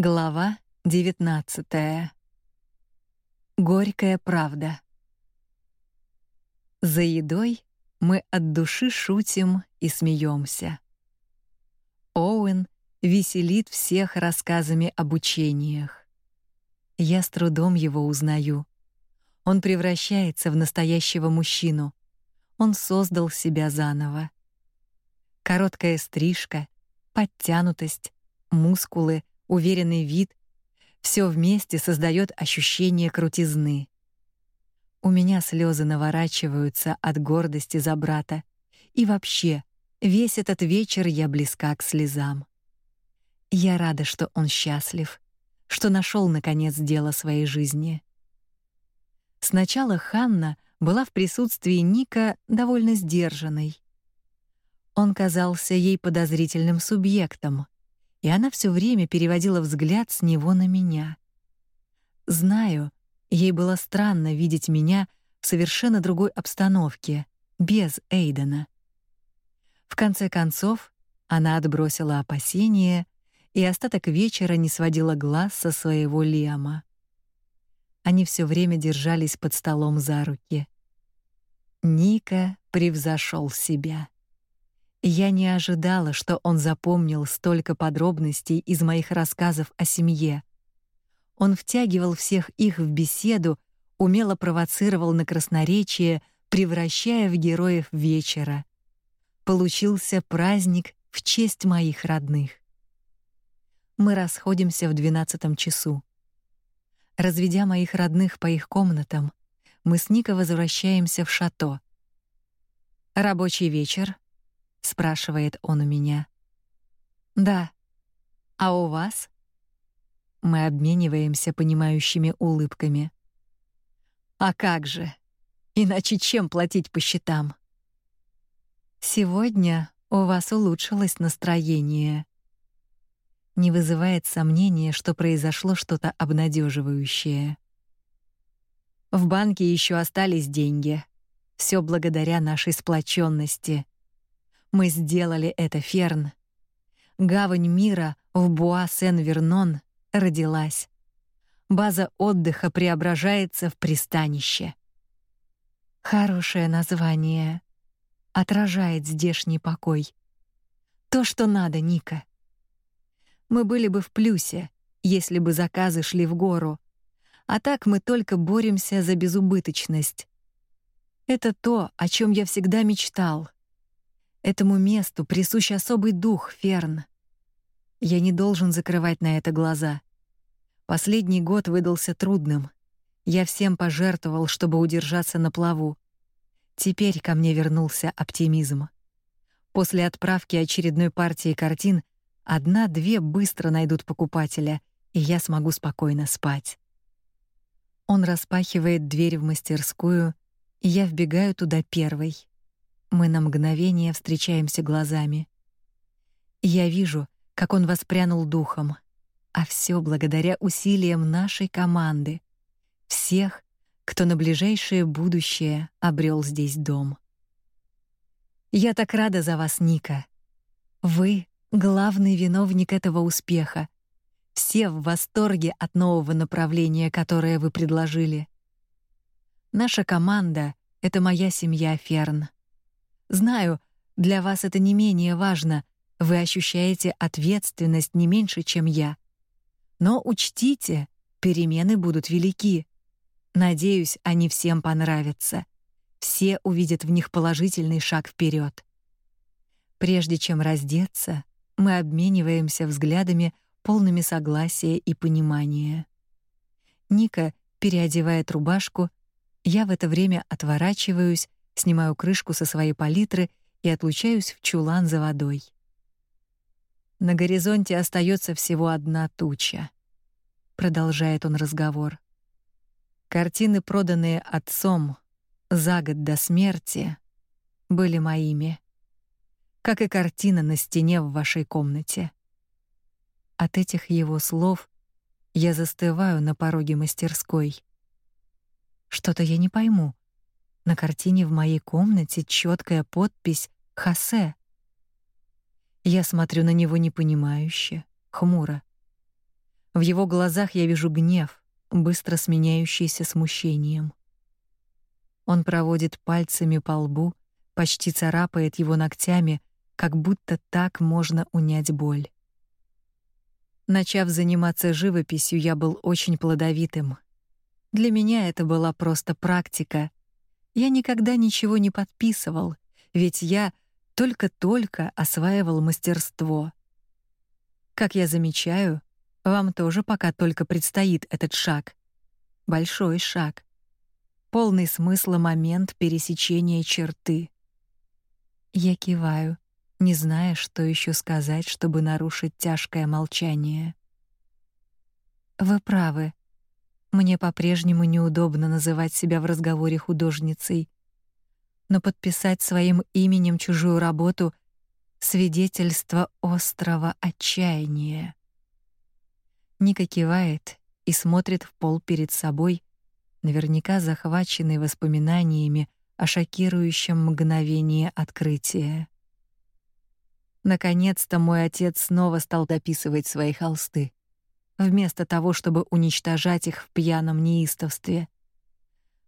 Глава 19. Горькая правда. За едой мы от души шутим и смеемся. Оуэн веселит всех рассказами об учениях. Я с трудом его узнаю. Он превращается в настоящего мужчину. Он создал себя заново. Короткая стрижка, подтянутость, мускулы, уверенный вид все вместе создает ощущение крутизны. У меня слезы наворачиваются от гордости за брата. И вообще, весь этот вечер я близка к слезам. Я рада, что он счастлив, что нашел наконец дело своей жизни. Сначала Ханна была в присутствии Ника довольно сдержанной. Он казался ей подозрительным субъектом, и она все время переводила взгляд с него на меня. Знаю, ей было странно видеть меня в совершенно другой обстановке, без Эйдена. В конце концов, она отбросила опасения и остаток вечера не сводила глаз со своего Лиама. Они все время держались под столом за руки. Ника превзошел себя. Я не ожидала, что он запомнил столько подробностей из моих рассказов о семье. Он втягивал всех их в беседу, умело провоцировал на красноречие, превращая в героев вечера. Получился праздник в честь моих родных. Мы расходимся в двенадцатом часу. Разведя моих родных по их комнатам, мы с Нико возвращаемся в шато. Рабочий вечер, спрашивает он у меня. Да. А у вас? Мы обмениваемся понимающими улыбками. А как же? Иначе чем платить по счетам? Сегодня у вас улучшилось настроение. Не вызывает сомнения, что произошло что-то обнадеживающее. В банке еще остались деньги. Все благодаря нашей сплоченности. Мы сделали это, Ферн. Гавань мира в Буа-Сен-Вернон родилась. База отдыха преображается в пристанище. Хорошее название. Отражает здешний покой. То, что надо, Ника. Мы были бы в плюсе, если бы заказы шли в гору. А так мы только боремся за безубыточность. Это то, о чем я всегда мечтал. Этому месту присущ особый дух, Ферн. Я не должен закрывать на это глаза. Последний год выдался трудным. Я всем пожертвовал, чтобы удержаться на плаву. Теперь ко мне вернулся оптимизм. После отправки очередной партии картин одна-две быстро найдут покупателя, и я смогу спокойно спать. Он распахивает дверь в мастерскую, и я вбегаю туда первой. Мы на мгновение встречаемся глазами. Я вижу, как он воспрянул духом, а все благодаря усилиям нашей команды, всех, кто на ближайшее будущее обрел здесь дом. Я так рада за вас, Ника. Вы главный виновник этого успеха. Все в восторге от нового направления, которое вы предложили. Наша команда это моя семья, Ферн. Знаю, для вас это не менее важно. Вы ощущаете ответственность не меньше, чем я. Но учтите, перемены будут велики. Надеюсь, они всем понравятся. Все увидят в них положительный шаг вперед. Прежде чем раздеться, мы обмениваемся взглядами, полными согласия и понимания. Ника переодевает рубашку, я в это время отворачиваюсь снимаю крышку со своей палитры и отлучаюсь в чулан за водой. На горизонте остается всего одна туча. Продолжает он разговор. Картины, проданные отцом за год до смерти, были моими. Как и картина на стене в вашей комнате. От этих его слов я застываю на пороге мастерской. Что-то я не пойму. На картине в моей комнате четкая подпись Хосе. Я смотрю на него непонимающе, хмуро. В его глазах я вижу гнев, быстро сменяющийся смущением. Он проводит пальцами по лбу, почти царапает его ногтями, как будто так можно унять боль. Начав заниматься живописью, я был очень плодовитым. Для меня это была просто практика. Я никогда ничего не подписывал, ведь я только-только осваивал мастерство. Как я замечаю, вам тоже пока только предстоит этот шаг. Большой шаг. Полный смысла момент пересечения черты. Я киваю не зная, что еще сказать, чтобы нарушить тяжкое молчание. Вы правы. Мне по-прежнему неудобно называть себя в разговоре художницей, но подписать своим именем чужую работу свидетельство острого отчаяния. Ника кивает и смотрит в пол перед собой, наверняка захваченный воспоминаниями о шокирующем мгновении открытия. Наконец-то мой отец снова стал дописывать свои холсты, вместо того, чтобы уничтожать их в пьяном неистовстве.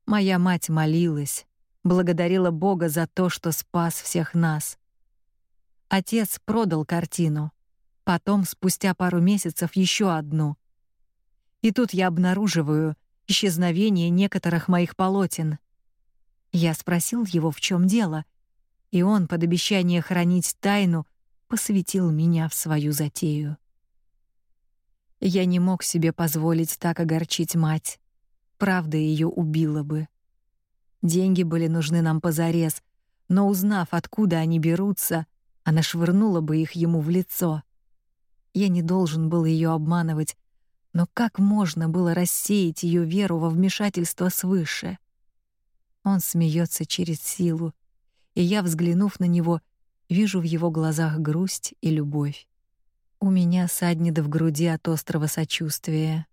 Моя мать молилась, благодарила Бога за то, что спас всех нас. Отец продал картину, потом спустя пару месяцев еще одну. И тут я обнаруживаю исчезновение некоторых моих полотен. Я спросил его, в чем дело, и он под обещание хранить тайну посвятил меня в свою затею. Я не мог себе позволить так огорчить мать. Правда ее убила бы. Деньги были нужны нам позарез, но узнав, откуда они берутся, она швырнула бы их ему в лицо. Я не должен был ее обманывать, но как можно было рассеять ее веру во вмешательство свыше? Он смеется через силу, и я, взглянув на него, Вижу в его глазах грусть и любовь. У меня саднет в груди от острого сочувствия.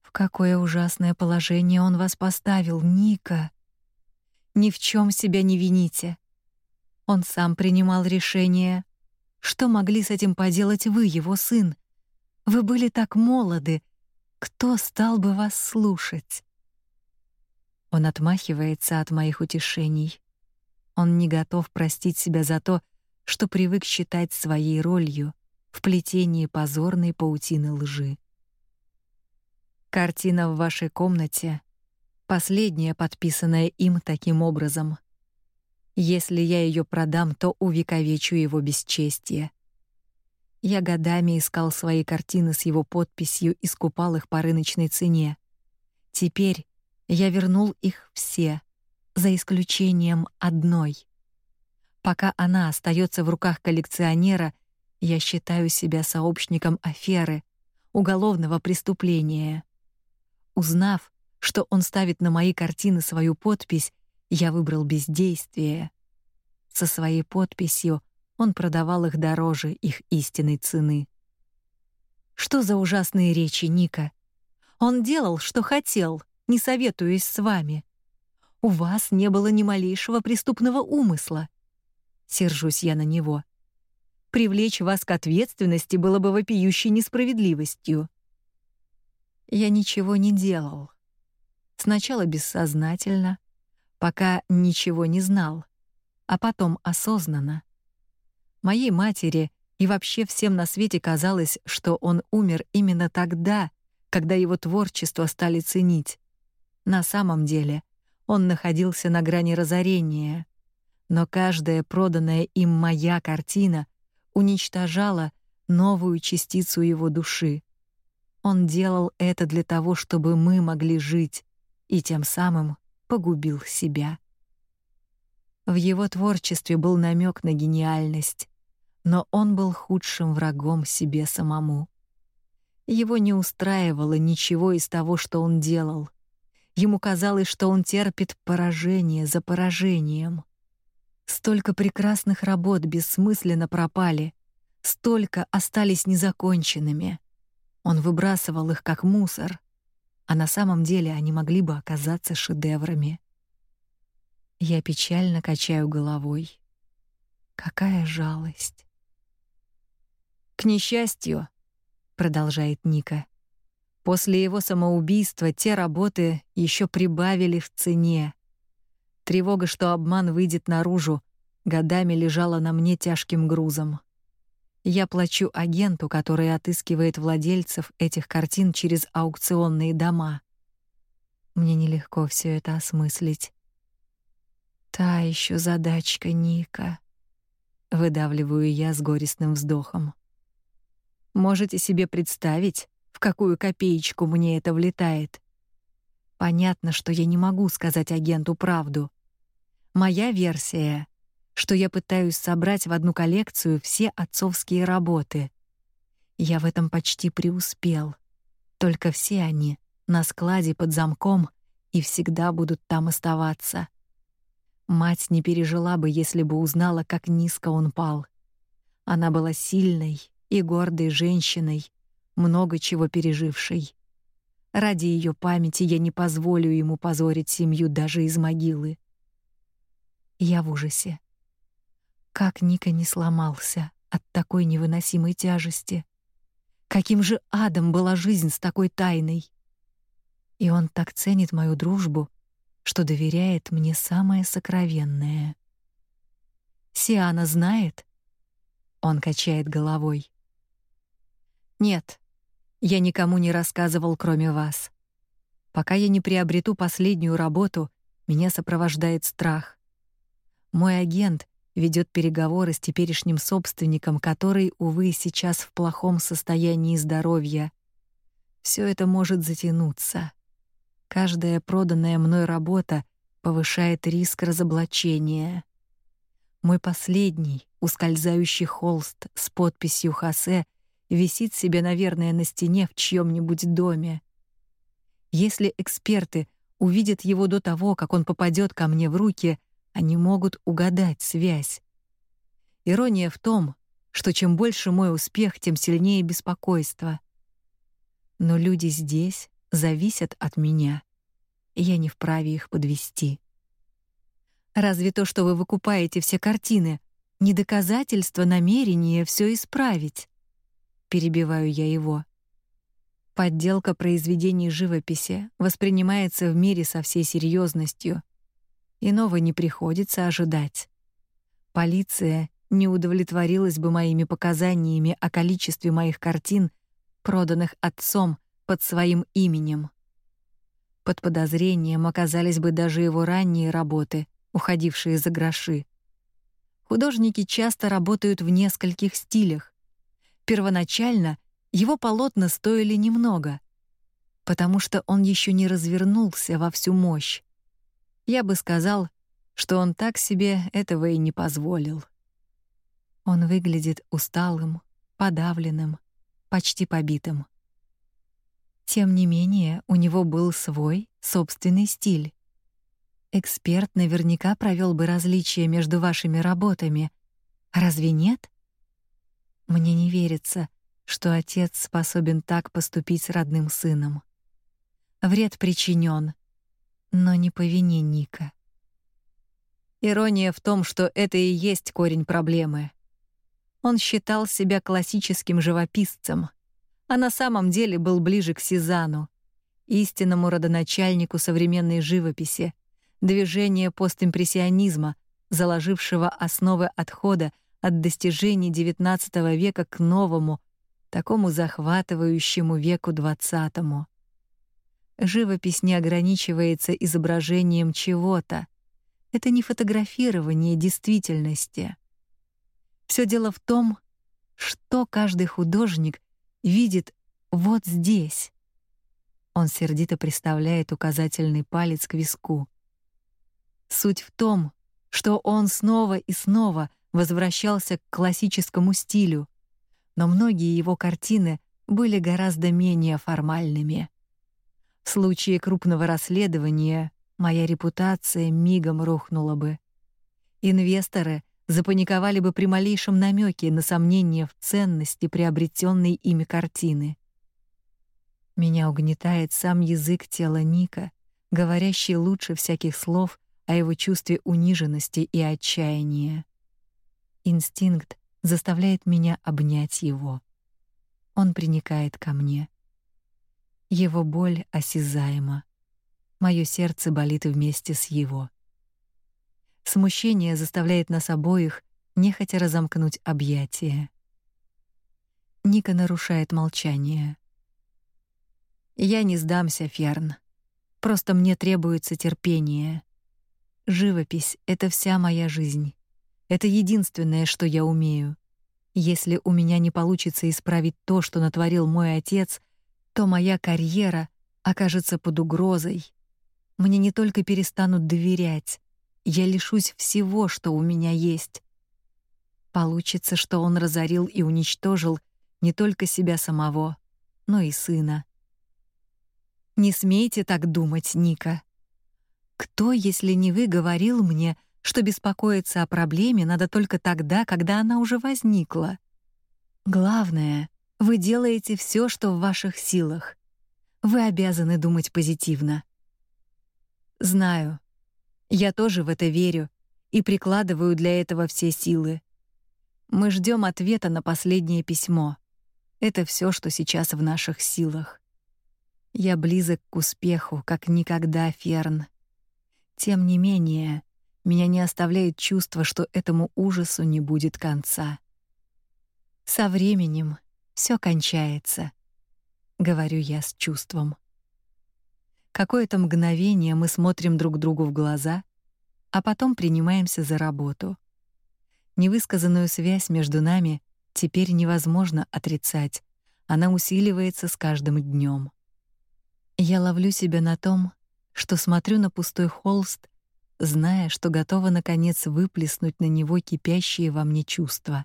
В какое ужасное положение он вас поставил, Ника. Ни в чем себя не вините. Он сам принимал решение. Что могли с этим поделать вы, его сын? Вы были так молоды. Кто стал бы вас слушать? Он отмахивается от моих утешений. Он не готов простить себя за то, что привык считать своей ролью в плетении позорной паутины лжи. Картина в вашей комнате последняя, подписанная им таким образом. Если я ее продам, то увековечу его бесчестие. Я годами искал свои картины с его подписью и скупал их по рыночной цене. Теперь я вернул их все, за исключением одной. Пока она остается в руках коллекционера, я считаю себя сообщником аферы, уголовного преступления. Узнав, что он ставит на мои картины свою подпись, я выбрал бездействие. Со своей подписью он продавал их дороже их истинной цены. Что за ужасные речи, Ника? Он делал, что хотел, не советуясь с вами. У вас не было ни малейшего преступного умысла. Сержусь я на него. Привлечь вас к ответственности было бы вопиющей несправедливостью. Я ничего не делал. Сначала бессознательно, пока ничего не знал, а потом осознанно. Моей матери и вообще всем на свете казалось, что он умер именно тогда, когда его творчество стали ценить. На самом деле, он находился на грани разорения, но каждая проданная им моя картина уничтожала новую частицу его души. Он делал это для того, чтобы мы могли жить, и тем самым погубил себя. В его творчестве был намек на гениальность, но он был худшим врагом себе самому. Его не устраивало ничего из того, что он делал. Ему казалось, что он терпит поражение за поражением. Столько прекрасных работ бессмысленно пропали, столько остались незаконченными. Он выбрасывал их как мусор, а на самом деле они могли бы оказаться шедеврами. Я печально качаю головой. Какая жалость. К несчастью, продолжает Ника. После его самоубийства те работы еще прибавили в цене. Тревога, что обман выйдет наружу, годами лежала на мне тяжким грузом. Я плачу агенту, который отыскивает владельцев этих картин через аукционные дома. Мне нелегко все это осмыслить. Та еще задачка, Ника. Выдавливаю я с горестным вздохом. Можете себе представить, в какую копеечку мне это влетает? Понятно, что я не могу сказать агенту правду. Моя версия, что я пытаюсь собрать в одну коллекцию все отцовские работы. Я в этом почти преуспел. Только все они на складе под замком и всегда будут там оставаться. Мать не пережила бы, если бы узнала, как низко он пал. Она была сильной и гордой женщиной, много чего пережившей. Ради ее памяти я не позволю ему позорить семью даже из могилы. Я в ужасе. Как Ника не сломался от такой невыносимой тяжести. Каким же адом была жизнь с такой тайной. И он так ценит мою дружбу, что доверяет мне самое сокровенное. Сиана знает? Он качает головой. Нет. Я никому не рассказывал, кроме вас. Пока я не приобрету последнюю работу, меня сопровождает страх. Мой агент ведет переговоры с теперешним собственником, который, увы, сейчас в плохом состоянии здоровья. Все это может затянуться. Каждая проданная мной работа повышает риск разоблачения. Мой последний, ускользающий холст с подписью Хосе висит себе, наверное, на стене в чьем-нибудь доме. Если эксперты увидят его до того, как он попадет ко мне в руки, они могут угадать связь. Ирония в том, что чем больше мой успех, тем сильнее беспокойство. Но люди здесь зависят от меня, и я не вправе их подвести. Разве то, что вы выкупаете все картины, не доказательство намерения все исправить? Перебиваю я его. Подделка произведений живописи воспринимается в мире со всей серьезностью. Иного не приходится ожидать. Полиция не удовлетворилась бы моими показаниями о количестве моих картин, проданных отцом под своим именем. Под подозрением оказались бы даже его ранние работы, уходившие за гроши. Художники часто работают в нескольких стилях. Первоначально его полотна стоили немного, потому что он еще не развернулся во всю мощь. Я бы сказал, что он так себе этого и не позволил. Он выглядит усталым, подавленным, почти побитым. Тем не менее, у него был свой собственный стиль. Эксперт наверняка провел бы различия между вашими работами. Разве нет? Мне не верится, что отец способен так поступить с родным сыном. Вред причинен, но не по вине Ника. Ирония в том, что это и есть корень проблемы. Он считал себя классическим живописцем, а на самом деле был ближе к Сезану, истинному родоначальнику современной живописи, движения постимпрессионизма, заложившего основы отхода от достижений XIX века к новому, такому захватывающему веку XX. Живопись не ограничивается изображением чего-то. Это не фотографирование действительности. Все дело в том, что каждый художник видит вот здесь. Он сердито приставляет указательный палец к виску. Суть в том, что он снова и снова возвращался к классическому стилю, но многие его картины были гораздо менее формальными. В случае крупного расследования моя репутация мигом рухнула бы. Инвесторы запаниковали бы при малейшем намеке на сомнение в ценности приобретенной ими картины. Меня угнетает сам язык тела Ника, говорящий лучше всяких слов о его чувстве униженности и отчаяния. Инстинкт заставляет меня обнять его. Он приникает ко мне. Его боль осязаема. Моё сердце болит вместе с его. Смущение заставляет нас обоих нехотя разомкнуть объятия. Ника нарушает молчание. Я не сдамся, Ферн. Просто мне требуется терпение. Живопись это вся моя жизнь. Это единственное, что я умею. Если у меня не получится исправить то, что натворил мой отец, то моя карьера окажется под угрозой. Мне не только перестанут доверять, я лишусь всего, что у меня есть. Получится, что он разорил и уничтожил не только себя самого, но и сына. Не смейте так думать, Ника. Кто, если не вы, говорил мне, что беспокоиться о проблеме надо только тогда, когда она уже возникла? Главное, вы делаете все, что в ваших силах. Вы обязаны думать позитивно. Знаю. Я тоже в это верю и прикладываю для этого все силы. Мы ждем ответа на последнее письмо. Это все, что сейчас в наших силах. Я близок к успеху, как никогда, Ферн. Тем не менее, меня не оставляет чувство, что этому ужасу не будет конца. Со временем все кончается, говорю я с чувством. Какое-то мгновение мы смотрим друг другу в глаза, а потом принимаемся за работу. Невысказанную связь между нами теперь невозможно отрицать. Она усиливается с каждым днем. Я ловлю себя на том, что смотрю на пустой холст, зная, что готова наконец выплеснуть на него кипящие во мне чувства.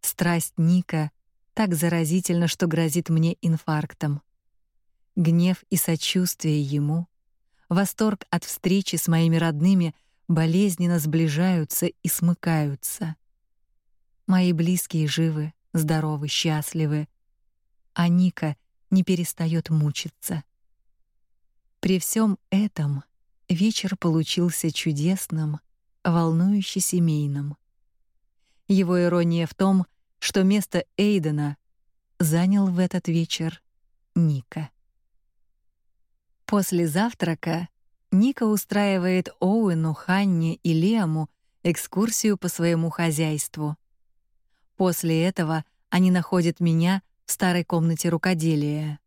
Страсть Ника так заразительна, что грозит мне инфарктом. Гнев и сочувствие ему, восторг от встречи с моими родными болезненно сближаются и смыкаются. Мои близкие живы, здоровы, счастливы, а Ника не перестает мучиться. При всем этом вечер получился чудесным, волнующе семейным. Его ирония в том, что место Эйдена занял в этот вечер Ника. После завтрака Ника устраивает Оуэну, Ханне и Лиаму экскурсию по своему хозяйству. После этого они находят меня в старой комнате рукоделия.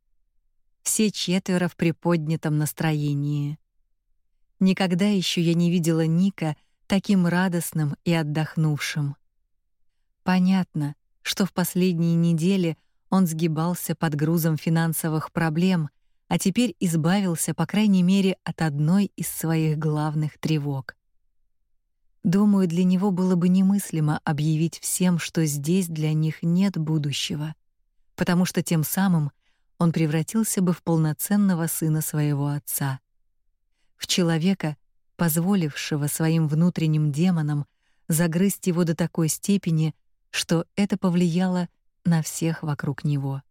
Все четверо в приподнятом настроении. Никогда еще я не видела Ника таким радостным и отдохнувшим. Понятно, что в последние недели он сгибался под грузом финансовых проблем, а теперь избавился, по крайней мере, от одной из своих главных тревог. Думаю, для него было бы немыслимо объявить всем, что здесь для них нет будущего — потому что тем самым он превратился бы в полноценного сына своего отца, в человека, позволившего своим внутренним демонам загрызть его до такой степени, что это повлияло на всех вокруг него.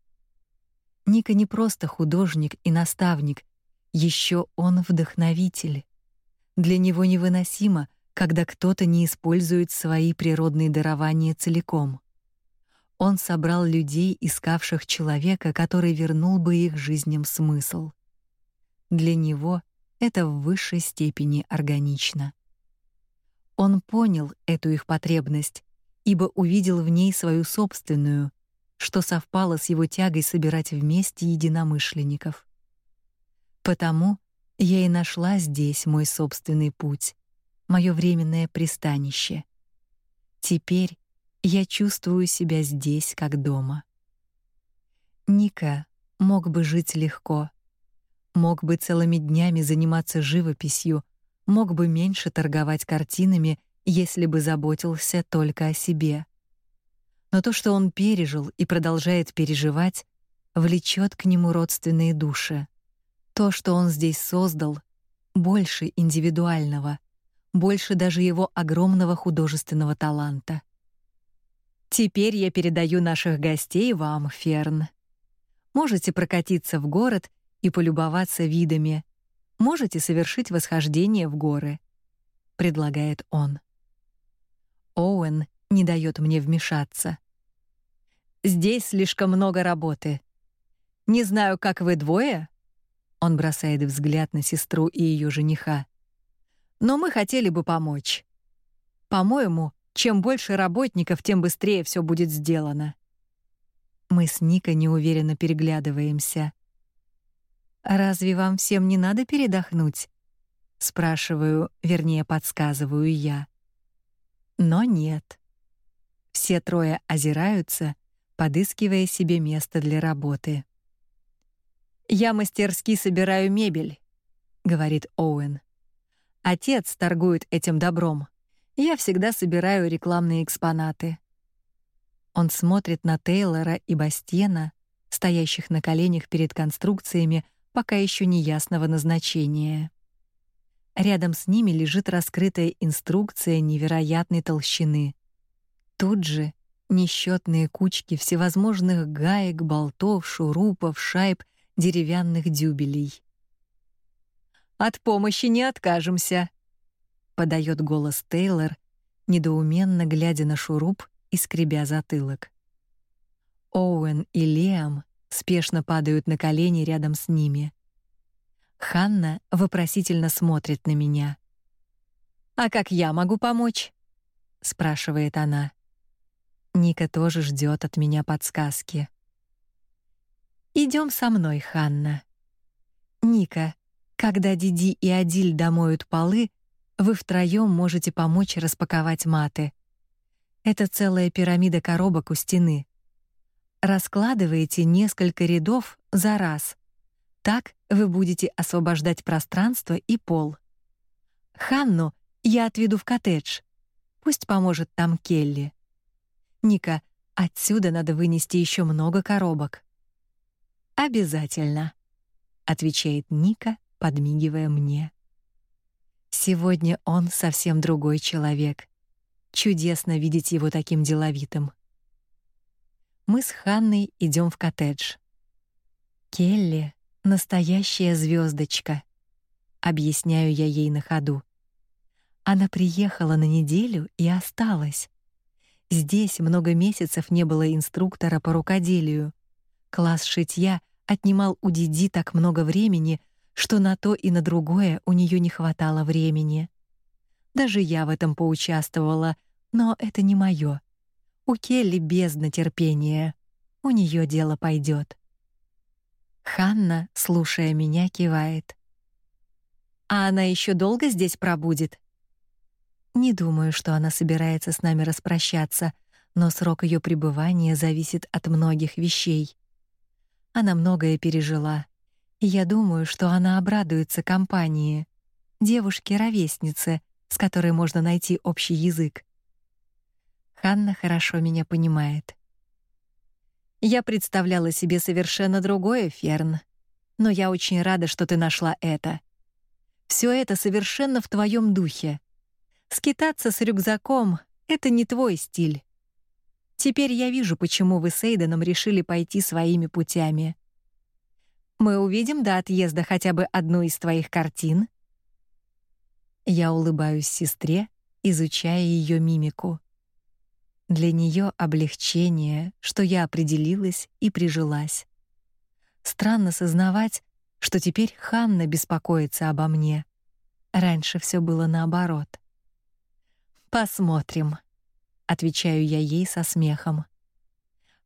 Ника не просто художник и наставник, еще он вдохновитель. Для него невыносимо, когда кто-то не использует свои природные дарования целиком. Он собрал людей, искавших человека, который вернул бы их жизням смысл. Для него это в высшей степени органично. Он понял эту их потребность, ибо увидел в ней свою собственную, что совпало с его тягой собирать вместе единомышленников. Потому я и нашла здесь мой собственный путь, мое временное пристанище. Теперь я чувствую себя здесь как дома. Ника мог бы жить легко, мог бы целыми днями заниматься живописью, мог бы меньше торговать картинами, если бы заботился только о себе. Но то, что он пережил и продолжает переживать, влечет к нему родственные души. То, что он здесь создал, больше индивидуального, больше даже его огромного художественного таланта. Теперь я передаю наших гостей вам, Ферн. Можете прокатиться в город и полюбоваться видами. Можете совершить восхождение в горы, предлагает он. Оуэн не дает мне вмешаться. Здесь слишком много работы. Не знаю, как вы двое. Он бросает взгляд на сестру и ее жениха. Но мы хотели бы помочь. По-моему, чем больше работников, тем быстрее все будет сделано. Мы с Ника неуверенно переглядываемся. Разве вам всем не надо передохнуть? спрашиваю, вернее, подсказываю я. Но нет. Все трое озираются, подыскивая себе место для работы. Я мастерски собираю мебель, говорит Оуэн. Отец торгует этим добром. Я всегда собираю рекламные экспонаты. Он смотрит на Тейлора и Бастена, стоящих на коленях перед конструкциями пока еще неясного назначения. Рядом с ними лежит раскрытая инструкция невероятной толщины. Тут же несчетные кучки всевозможных гаек, болтов, шурупов, шайб, деревянных дюбелей. От помощи не откажемся, подает голос Тейлор, недоуменно глядя на шуруп и скребя затылок. Оуэн и Лиам спешно падают на колени рядом с ними. Ханна вопросительно смотрит на меня. А как я могу помочь? спрашивает она. Ника тоже ждет от меня подсказки. Идем со мной, Ханна. Ника, когда Диди и Адиль домоют полы, вы втроем можете помочь распаковать маты. Это целая пирамида коробок у стены. Раскладываете несколько рядов за раз. Так вы будете освобождать пространство и пол. Ханну я отведу в коттедж. Пусть поможет там Келли. Ника, отсюда надо вынести еще много коробок. Обязательно, отвечает Ника, подмигивая мне. Сегодня он совсем другой человек. Чудесно видеть его таким деловитым. Мы с Ханной идем в коттедж. Келли настоящая звездочка, объясняю я ей на ходу. Она приехала на неделю и осталась. Здесь много месяцев не было инструктора по рукоделию. Класс шитья отнимал у Диди так много времени, что на то и на другое у нее не хватало времени. Даже я в этом поучаствовала, но это не мое. У Келли бездна терпения. У нее дело пойдет. Ханна, слушая меня, кивает. А она еще долго здесь пробудет? Не думаю, что она собирается с нами распрощаться, но срок ее пребывания зависит от многих вещей. Она многое пережила, и я думаю, что она обрадуется компании, девушке-ровеснице, с которой можно найти общий язык. Ханна хорошо меня понимает. Я представляла себе совершенно другое, Ферн. Но я очень рада, что ты нашла это. Все это совершенно в твоем духе. Скитаться с рюкзаком это не твой стиль. Теперь я вижу, почему вы с Эйденом решили пойти своими путями. Мы увидим до отъезда хотя бы одну из твоих картин. Я улыбаюсь сестре, изучая ее мимику. Для нее облегчение, что я определилась и прижилась. Странно сознавать, что теперь Ханна беспокоится обо мне. Раньше все было наоборот. Посмотрим, отвечаю я ей со смехом.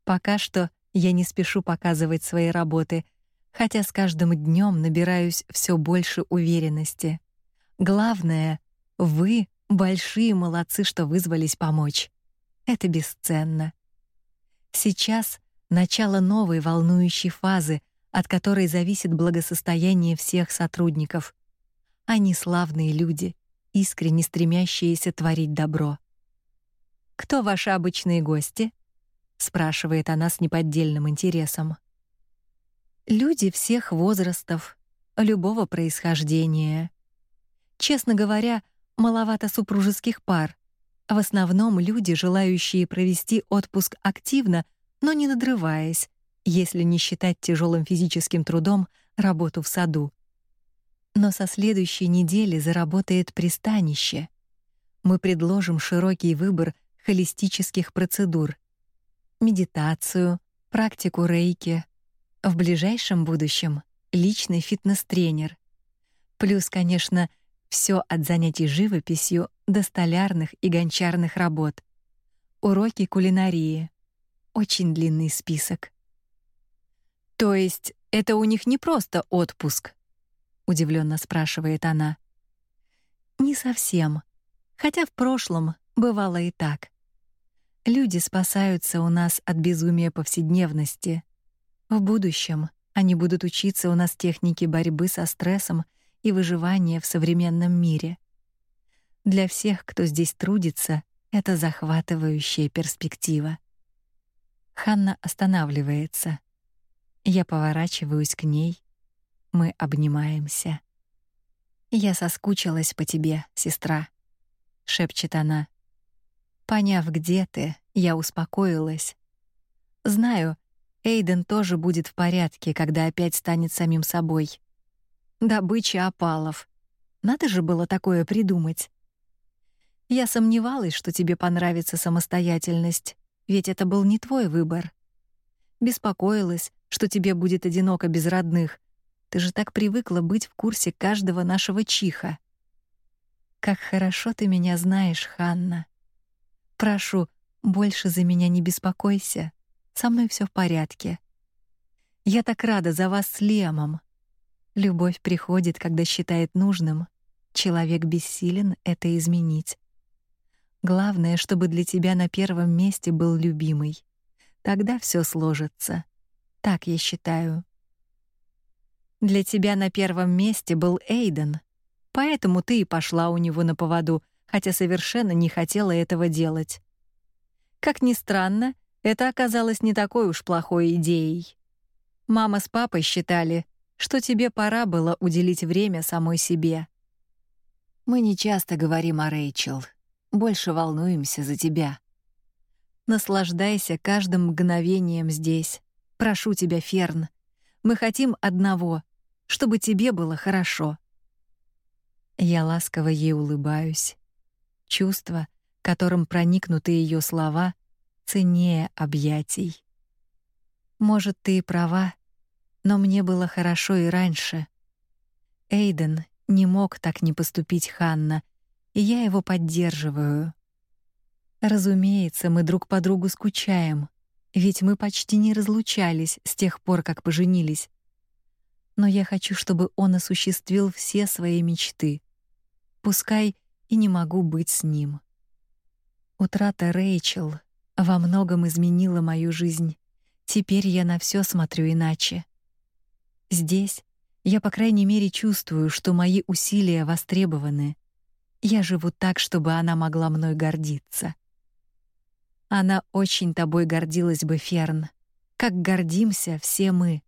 Пока что я не спешу показывать свои работы, хотя с каждым днем набираюсь все больше уверенности. Главное, вы большие молодцы, что вызвались помочь. Это бесценно. Сейчас начало новой волнующей фазы, от которой зависит благосостояние всех сотрудников. Они славные люди, искренне стремящиеся творить добро. Кто ваши обычные гости? спрашивает она с неподдельным интересом. Люди всех возрастов, любого происхождения. Честно говоря, маловато супружеских пар. В основном люди, желающие провести отпуск активно, но не надрываясь, если не считать тяжелым физическим трудом работу в саду. Но со следующей недели заработает пристанище. Мы предложим широкий выбор холистических процедур. медитацию, практику рейки. В ближайшем будущем личный фитнес-тренер. Плюс, конечно, все от занятий живописью до столярных и гончарных работ. Уроки кулинарии. Очень длинный список. То есть это у них не просто отпуск, удивленно спрашивает она. Не совсем. Хотя в прошлом бывало и так. Люди спасаются у нас от безумия повседневности. В будущем они будут учиться у нас технике борьбы со стрессом и выживания в современном мире. Для всех, кто здесь трудится, это захватывающая перспектива. Ханна останавливается. Я поворачиваюсь к ней. Мы обнимаемся. Я соскучилась по тебе, сестра, шепчет она. Поняв, где ты, я успокоилась. Знаю, Эйден тоже будет в порядке, когда опять станет самим собой. Добыча опалов. Надо же было такое придумать. Я сомневалась, что тебе понравится самостоятельность, ведь это был не твой выбор. Беспокоилась, что тебе будет одиноко без родных, ты же так привыкла быть в курсе каждого нашего чиха. Как хорошо ты меня знаешь, Ханна. Прошу, больше за меня не беспокойся. Со мной все в порядке. Я так рада за вас с Лемом. Любовь приходит, когда считает нужным. Человек бессилен это изменить. Главное, чтобы для тебя на первом месте был любимый. Тогда все сложится. Так я считаю. Для тебя на первом месте был Эйден. Поэтому ты и пошла у него на поводу, хотя совершенно не хотела этого делать. Как ни странно, это оказалось не такой уж плохой идеей. Мама с папой считали, что тебе пора было уделить время самой себе. Мы не часто говорим о Рэйчел, больше волнуемся за тебя. Наслаждайся каждым мгновением здесь. Прошу тебя, Ферн. Мы хотим одного чтобы тебе было хорошо. Я ласково ей улыбаюсь. Чувство, которым проникнуты ее слова, ценнее объятий. Может, ты и права, но мне было хорошо и раньше. Эйден не мог так не поступить, Ханна, и я его поддерживаю. Разумеется, мы друг по другу скучаем, ведь мы почти не разлучались с тех пор, как поженились но я хочу, чтобы он осуществил все свои мечты. Пускай и не могу быть с ним. Утрата Рэйчел во многом изменила мою жизнь. Теперь я на все смотрю иначе. Здесь я, по крайней мере, чувствую, что мои усилия востребованы. Я живу так, чтобы она могла мной гордиться. Она очень тобой гордилась бы, Ферн, как гордимся все мы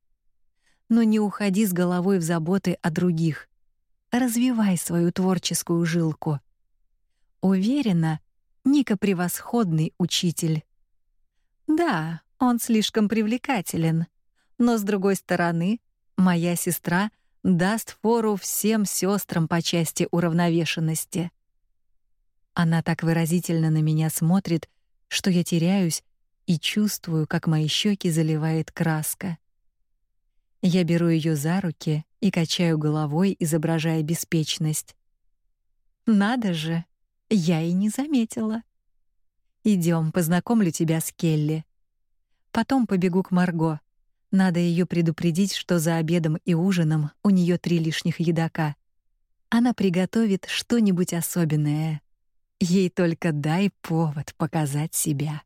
но не уходи с головой в заботы о других. Развивай свою творческую жилку. Уверена, Ника превосходный учитель. Да, он слишком привлекателен, но с другой стороны, моя сестра даст фору всем сестрам по части уравновешенности. Она так выразительно на меня смотрит, что я теряюсь и чувствую, как мои щеки заливает краска. Я беру ее за руки и качаю головой, изображая беспечность. Надо же, я и не заметила. Идем, познакомлю тебя с Келли. Потом побегу к Марго. Надо ее предупредить, что за обедом и ужином у нее три лишних едока. Она приготовит что-нибудь особенное. Ей только дай повод показать себя.